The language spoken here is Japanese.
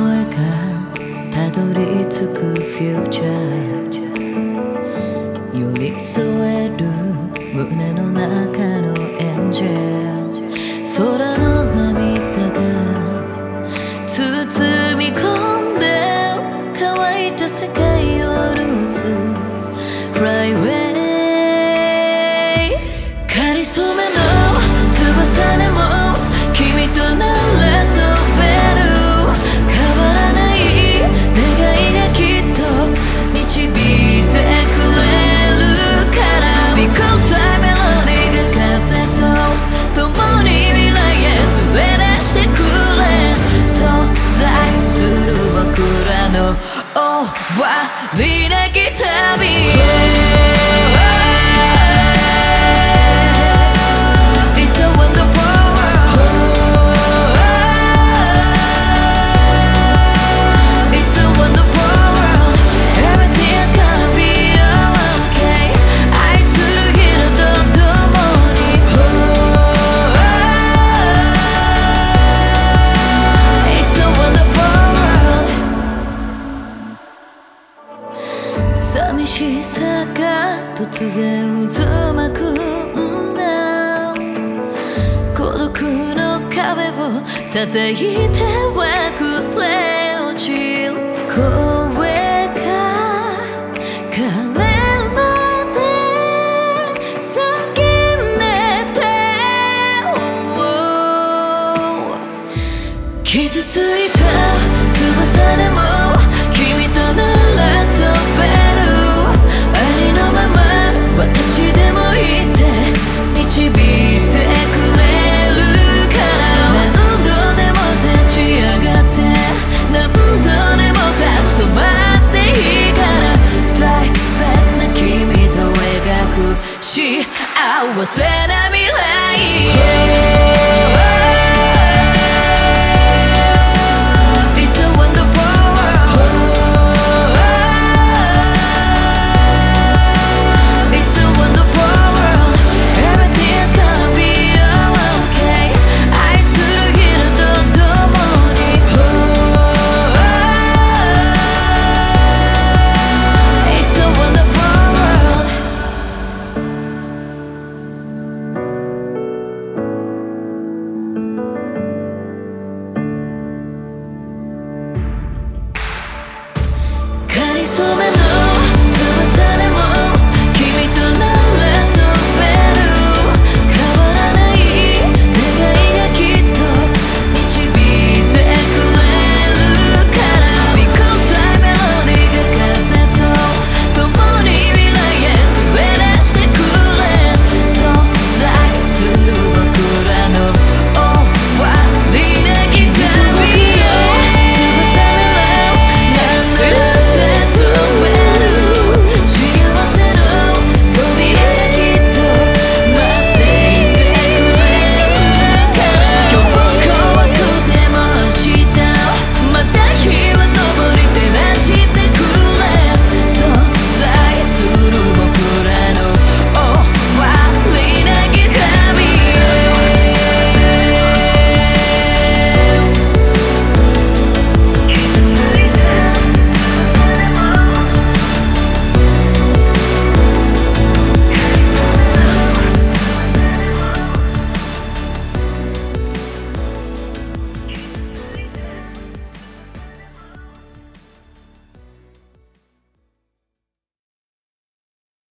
声がたどり着くフューチャー寄り添える胸の中のエンジェル空の涙が包み込んで乾いた世界を潤すフライ away 你。突然渦巻くんだ孤独の壁を叩いて枠くせ落ちる声が枯れまで叫んでて傷ついた翼でも 숨은